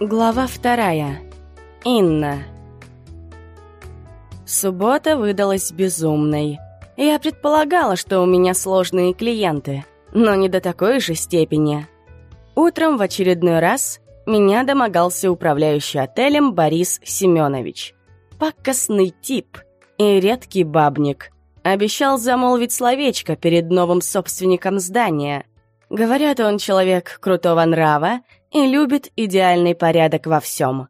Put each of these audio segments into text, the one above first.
Глава вторая. Инна. Суббота выдалась безумной. Я предполагала, что у меня сложные клиенты, но не до такой же степени. Утром в очередной раз меня домогался управляющий отелем Борис Семенович. Пакостный тип и редкий бабник. Обещал замолвить словечко перед новым собственником здания. Говорят, он человек крутого нрава и любит идеальный порядок во всем.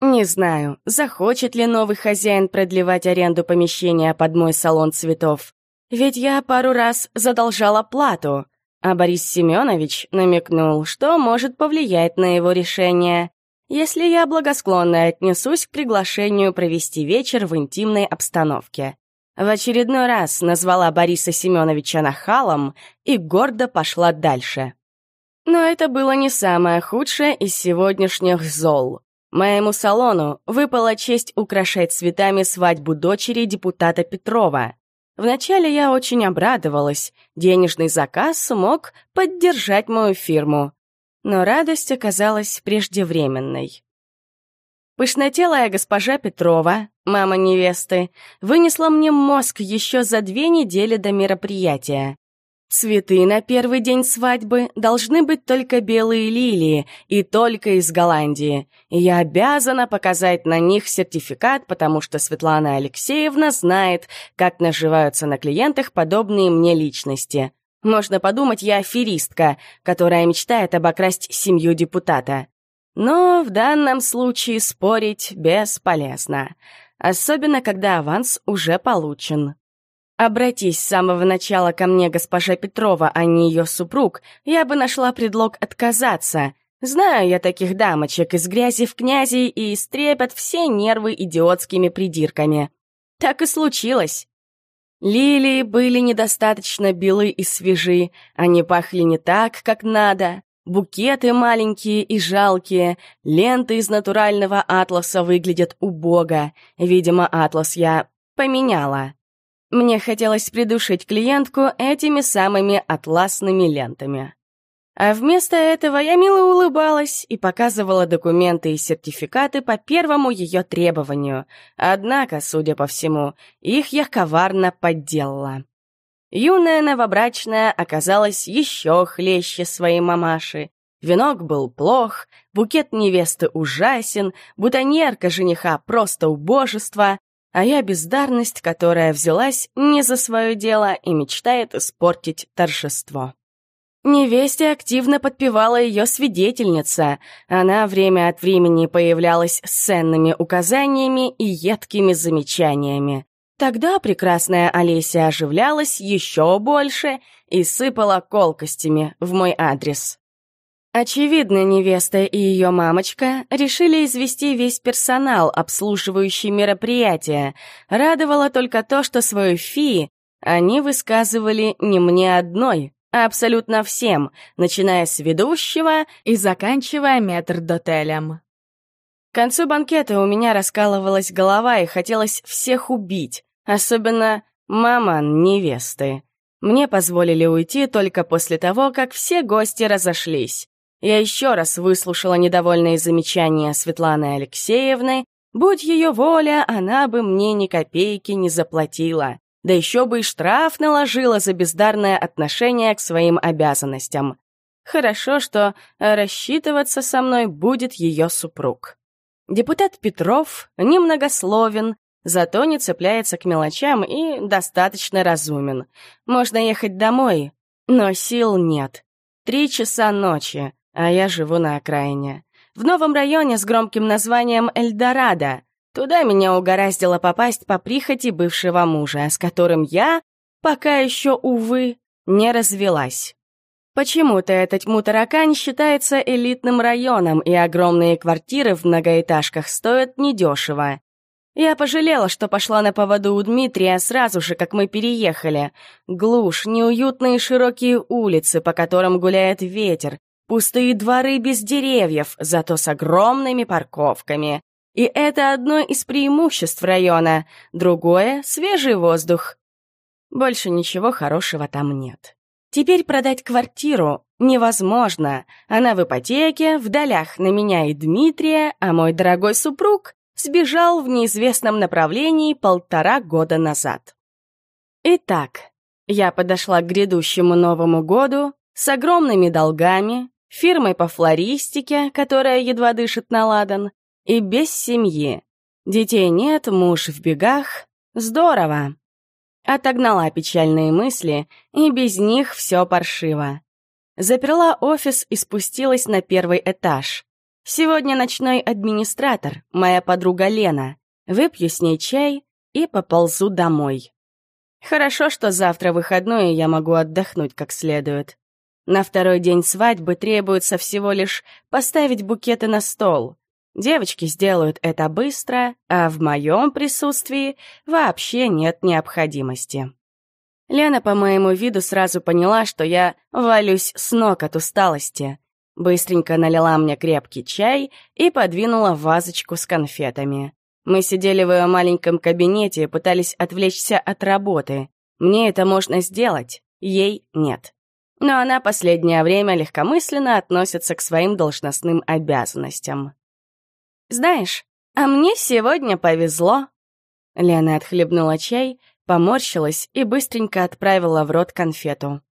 Не знаю, захочет ли новый хозяин продлевать аренду помещения под мой салон цветов. Ведь я пару раз задолжала плату, а Борис Семенович намекнул, что может повлиять на его решение, если я благосклонно отнесусь к приглашению провести вечер в интимной обстановке. В очередной раз назвала Бориса Семеновича нахалом и гордо пошла дальше. Но это было не самое худшее из сегодняшних зол. Моему салону выпала честь украшать цветами свадьбу дочери депутата Петрова. Вначале я очень обрадовалась, денежный заказ смог поддержать мою фирму. Но радость оказалась преждевременной. Пышнотелая госпожа Петрова, мама невесты, вынесла мне мозг еще за две недели до мероприятия. Цветы на первый день свадьбы должны быть только белые лилии и только из Голландии. И я обязана показать на них сертификат, потому что Светлана Алексеевна знает, как наживаются на клиентах подобные мне личности. Можно подумать, я аферистка, которая мечтает обокрасть семью депутата. Но в данном случае спорить бесполезно. Особенно, когда аванс уже получен. Обратись с самого начала ко мне госпожа Петрова, а не ее супруг, я бы нашла предлог отказаться. Знаю я таких дамочек из грязи в князи и истрепят все нервы идиотскими придирками. Так и случилось. Лилии были недостаточно белы и свежи, они пахли не так, как надо. Букеты маленькие и жалкие, ленты из натурального атласа выглядят убого. Видимо, атлас я поменяла. Мне хотелось придушить клиентку этими самыми атласными лентами. А вместо этого я мило улыбалась и показывала документы и сертификаты по первому ее требованию. Однако, судя по всему, их я коварно подделала. Юная новобрачная оказалась еще хлеще своей мамаши. Венок был плох, букет невесты ужасен, бутоньерка жениха просто убожество, а я бездарность, которая взялась не за свое дело и мечтает испортить торжество. Невесте активно подпевала ее свидетельница. Она время от времени появлялась с ценными указаниями и едкими замечаниями. Тогда прекрасная Олеся оживлялась еще больше и сыпала колкостями в мой адрес. Очевидно, невеста и ее мамочка решили извести весь персонал, обслуживающий мероприятие. Радовало только то, что свою фи они высказывали не мне одной, а абсолютно всем, начиная с ведущего и заканчивая метрдотелем. К концу банкета у меня раскалывалась голова и хотелось всех убить, особенно маман невесты. Мне позволили уйти только после того, как все гости разошлись. Я еще раз выслушала недовольные замечания Светланы Алексеевны. Будь ее воля, она бы мне ни копейки не заплатила. Да еще бы и штраф наложила за бездарное отношение к своим обязанностям. Хорошо, что рассчитываться со мной будет ее супруг. Депутат Петров немногословен, зато не цепляется к мелочам и достаточно разумен. Можно ехать домой, но сил нет. Три часа ночи а я живу на окраине. В новом районе с громким названием Эльдорадо. Туда меня угораздило попасть по прихоти бывшего мужа, с которым я, пока еще, увы, не развелась. Почему-то этот тьму-таракань считается элитным районом, и огромные квартиры в многоэтажках стоят недешево. Я пожалела, что пошла на поводу у Дмитрия сразу же, как мы переехали. Глушь, неуютные широкие улицы, по которым гуляет ветер, Пустые дворы без деревьев, зато с огромными парковками. И это одно из преимуществ района, другое — свежий воздух. Больше ничего хорошего там нет. Теперь продать квартиру невозможно. Она в ипотеке, в долях на меня и Дмитрия, а мой дорогой супруг сбежал в неизвестном направлении полтора года назад. Итак, я подошла к грядущему Новому году с огромными долгами, фирмой по флористике, которая едва дышит на ладан, и без семьи. Детей нет, муж в бегах. Здорово. Отогнала печальные мысли, и без них все паршиво. Заперла офис и спустилась на первый этаж. Сегодня ночной администратор, моя подруга Лена. Выпью с ней чай и поползу домой. Хорошо, что завтра выходной, и я могу отдохнуть как следует. На второй день свадьбы требуется всего лишь поставить букеты на стол. Девочки сделают это быстро, а в моем присутствии вообще нет необходимости. Лена по моему виду сразу поняла, что я валюсь с ног от усталости. Быстренько налила мне крепкий чай и подвинула вазочку с конфетами. Мы сидели в ее маленьком кабинете и пытались отвлечься от работы. Мне это можно сделать, ей нет. Но она последнее время легкомысленно относится к своим должностным обязанностям. «Знаешь, а мне сегодня повезло». Лена отхлебнула чай, поморщилась и быстренько отправила в рот конфету.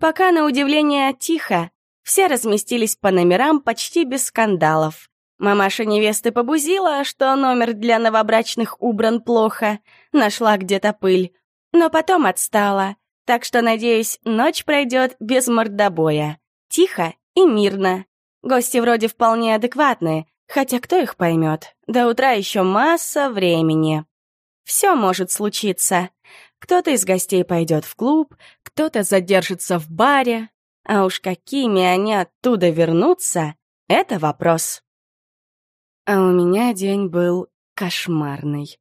Пока, на удивление, тихо, все разместились по номерам почти без скандалов. Мамаша невесты побузила, что номер для новобрачных убран плохо, нашла где-то пыль, но потом отстала, так что, надеюсь, ночь пройдет без мордобоя. Тихо и мирно. Гости вроде вполне адекватные, хотя кто их поймет? До утра еще масса времени. Все может случиться. Кто-то из гостей пойдет в клуб, кто-то задержится в баре, а уж какими они оттуда вернутся — это вопрос. А у меня день был кошмарный.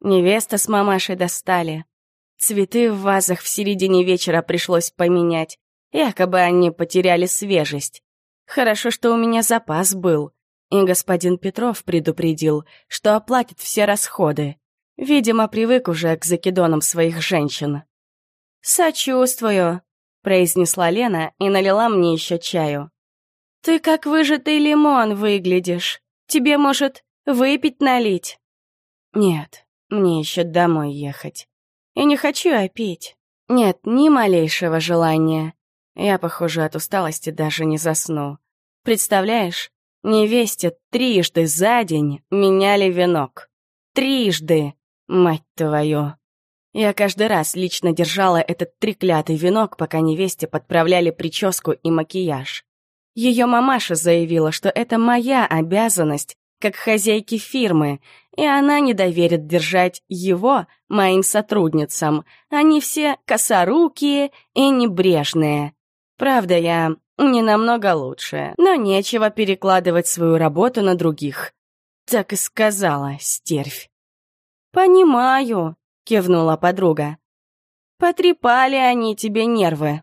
Невеста с мамашей достали. Цветы в вазах в середине вечера пришлось поменять. Якобы они потеряли свежесть. Хорошо, что у меня запас был. И господин Петров предупредил, что оплатит все расходы. Видимо, привык уже к закидонам своих женщин. «Сочувствую», произнесла Лена и налила мне еще чаю. «Ты как выжатый лимон выглядишь. Тебе, может, выпить налить?» «Нет, мне еще домой ехать. И не хочу опить. Нет ни малейшего желания. Я, похоже, от усталости даже не засну. Представляешь, невесте трижды за день меняли венок. Трижды, мать твою!» Я каждый раз лично держала этот треклятый венок, пока невесте подправляли прическу и макияж. Ее мамаша заявила, что это моя обязанность, как хозяйки фирмы, и она не доверит держать его моим сотрудницам. Они все косорукие и небрежные. Правда, я не намного лучше, но нечего перекладывать свою работу на других. Так и сказала стервь. «Понимаю», кивнула подруга. Потрепали они тебе нервы.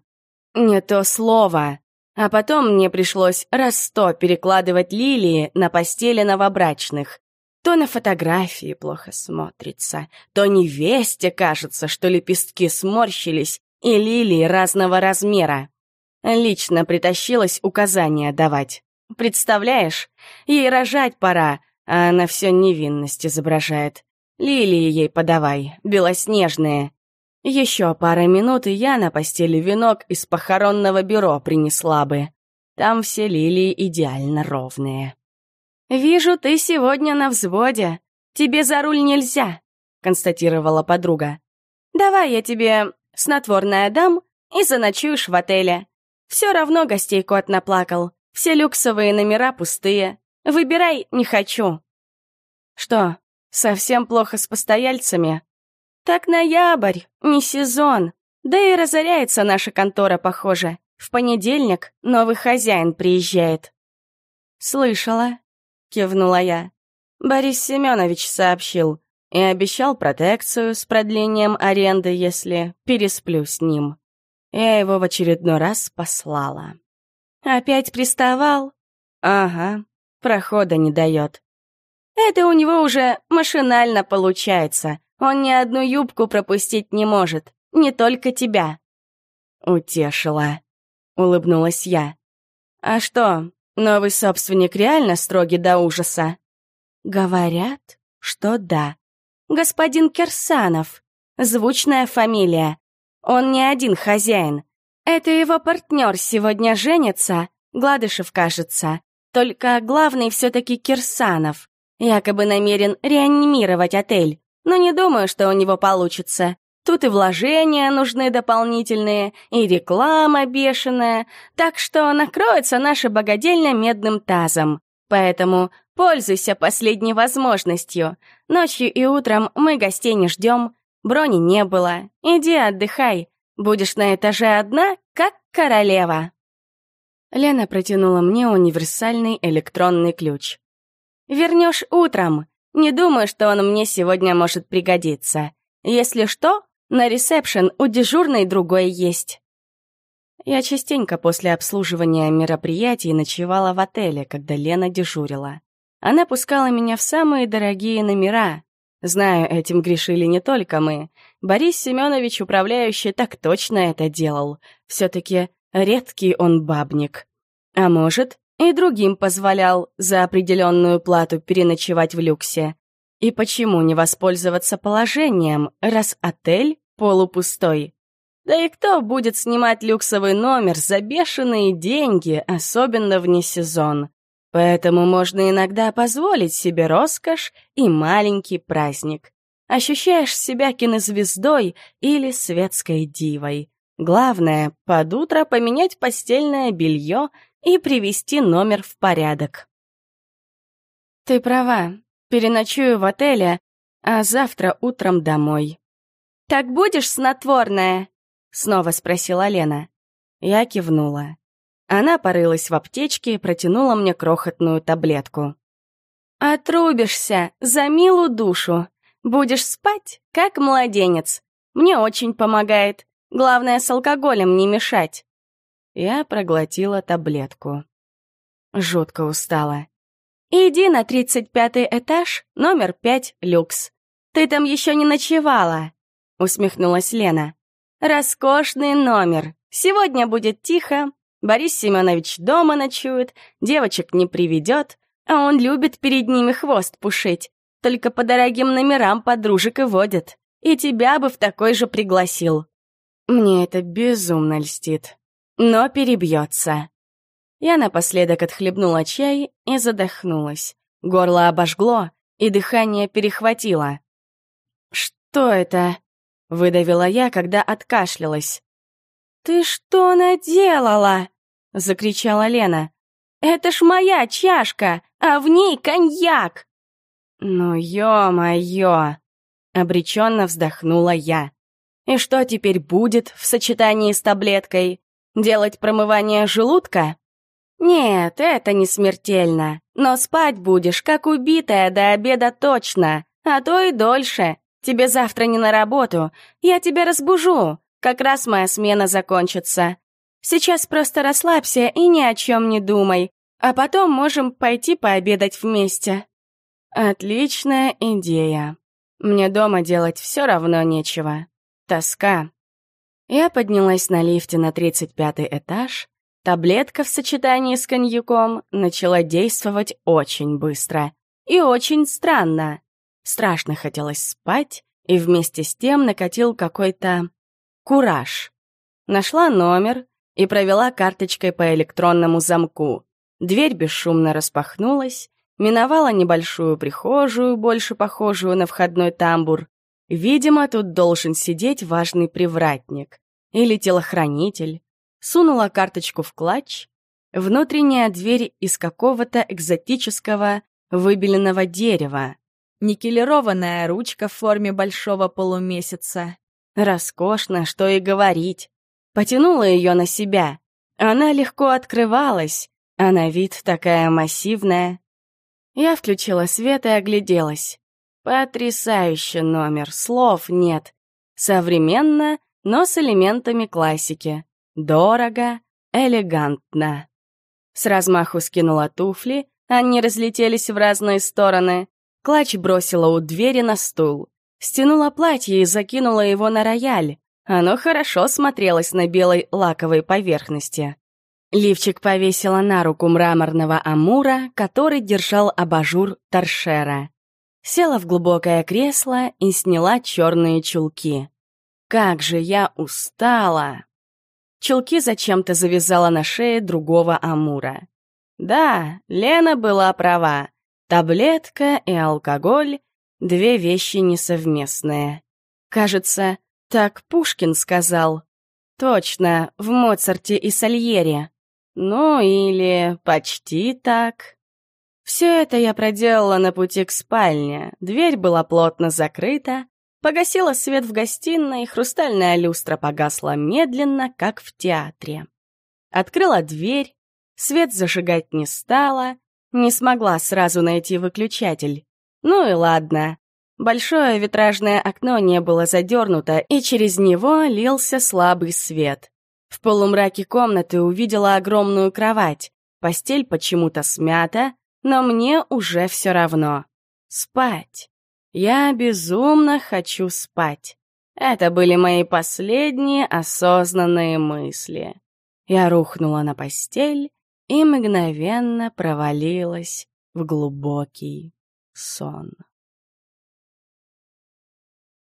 Не то слово. А потом мне пришлось раз сто перекладывать лилии на постели новобрачных. То на фотографии плохо смотрится, то невесте кажется, что лепестки сморщились и лилии разного размера. Лично притащилась указания давать. Представляешь, ей рожать пора, а она все невинность изображает. Лилии ей подавай, белоснежные. Еще пара минут, и я на постели венок из похоронного бюро принесла бы. Там все лилии идеально ровные. «Вижу, ты сегодня на взводе. Тебе за руль нельзя», — констатировала подруга. «Давай я тебе снотворное дам и заночуешь в отеле. Все равно гостей кот наплакал. Все люксовые номера пустые. Выбирай не хочу». «Что, Совсем плохо с постояльцами. Так ноябрь, не сезон. Да и разоряется наша контора, похоже. В понедельник новый хозяин приезжает. Слышала, кивнула я. Борис Семенович сообщил и обещал протекцию с продлением аренды, если пересплю с ним. Я его в очередной раз послала. Опять приставал? Ага, прохода не дает. Это у него уже машинально получается. Он ни одну юбку пропустить не может, не только тебя. Утешила. — улыбнулась я. «А что, новый собственник реально строгий до ужаса?» «Говорят, что да. Господин Кирсанов. Звучная фамилия. Он не один хозяин. Это его партнер сегодня женится, Гладышев, кажется. Только главный все-таки Кирсанов. Якобы намерен реанимировать отель. Но не думаю, что у него получится. Тут и вложения нужны дополнительные, и реклама бешеная, так что накроется наша богадельня медным тазом. Поэтому пользуйся последней возможностью. Ночью и утром мы гостей не ждем, брони не было. Иди отдыхай. Будешь на этаже одна, как королева. Лена протянула мне универсальный электронный ключ. Вернешь утром. Не думаю, что он мне сегодня может пригодиться. Если что, на ресепшн у дежурной другой есть. Я частенько после обслуживания мероприятий ночевала в отеле, когда Лена дежурила. Она пускала меня в самые дорогие номера. Знаю, этим грешили не только мы. Борис Семенович, управляющий, так точно это делал. Все-таки редкий он бабник. А может, и другим позволял за определенную плату переночевать в люксе. И почему не воспользоваться положением, раз отель полупустой? Да и кто будет снимать люксовый номер за бешеные деньги, особенно вне сезон? Поэтому можно иногда позволить себе роскошь и маленький праздник. Ощущаешь себя кинозвездой или светской дивой. Главное, под утро поменять постельное белье и привести номер в порядок. Ты права, переночую в отеле, а завтра утром домой. «Так будешь снотворная?» Снова спросила Лена. Я кивнула. Она порылась в аптечке и протянула мне крохотную таблетку. «Отрубишься за милую душу. Будешь спать, как младенец. Мне очень помогает. Главное, с алкоголем не мешать». Я проглотила таблетку. Жутко устала. «Иди на тридцать пятый этаж, номер пять, люкс. Ты там еще не ночевала», — усмехнулась Лена. Роскошный номер. Сегодня будет тихо. Борис Семенович дома ночует, девочек не приведет, а он любит перед ними хвост пушить. Только по дорогим номерам подружек и водит. И тебя бы в такой же пригласил. Мне это безумно льстит. Но перебьется. Я напоследок отхлебнула чай и задохнулась. Горло обожгло, и дыхание перехватило. «Что это?» Выдавила я, когда откашлялась. «Ты что наделала?» — закричала Лена. «Это ж моя чашка, а в ней коньяк!» «Ну, ё-моё!» — обреченно вздохнула я. «И что теперь будет в сочетании с таблеткой? Делать промывание желудка?» «Нет, это не смертельно, но спать будешь, как убитая, до обеда точно, а то и дольше. Тебе завтра не на работу. Я тебя разбужу. Как раз моя смена закончится. Сейчас просто расслабься и ни о чем не думай. А потом можем пойти пообедать вместе. Отличная идея. Мне дома делать все равно нечего. Тоска. Я поднялась на лифте на 35 этаж. Таблетка в сочетании с коньяком начала действовать очень быстро. И очень странно. Страшно хотелось спать, и вместе с тем накатил какой-то кураж. Нашла номер и провела карточкой по электронному замку. Дверь бесшумно распахнулась, миновала небольшую прихожую, больше похожую на входной тамбур. Видимо, тут должен сидеть важный привратник или телохранитель. Сунула карточку в клатч. Внутренняя дверь из какого-то экзотического выбеленного дерева никелированная ручка в форме большого полумесяца. Роскошно, что и говорить. Потянула ее на себя. Она легко открывалась, а на вид такая массивная. Я включила свет и огляделась. Потрясающий номер, слов нет. Современно, но с элементами классики. Дорого, элегантно. С размаху скинула туфли, они разлетелись в разные стороны. Клач бросила у двери на стул. Стянула платье и закинула его на рояль. Оно хорошо смотрелось на белой лаковой поверхности. Лифчик повесила на руку мраморного амура, который держал абажур торшера. Села в глубокое кресло и сняла черные чулки. Как же я устала! Чулки зачем-то завязала на шее другого амура. Да, Лена была права. Таблетка и алкоголь — две вещи несовместные. Кажется, так Пушкин сказал. Точно, в Моцарте и Сальере. Ну или почти так. Все это я проделала на пути к спальне. Дверь была плотно закрыта, Погасила свет в гостиной, хрустальная люстра погасла медленно, как в театре. Открыла дверь, свет зажигать не стала, не смогла сразу найти выключатель. Ну и ладно. Большое витражное окно не было задернуто, и через него лился слабый свет. В полумраке комнаты увидела огромную кровать. Постель почему-то смята, но мне уже все равно. Спать. Я безумно хочу спать. Это были мои последние осознанные мысли. Я рухнула на постель и мгновенно провалилась в глубокий сон.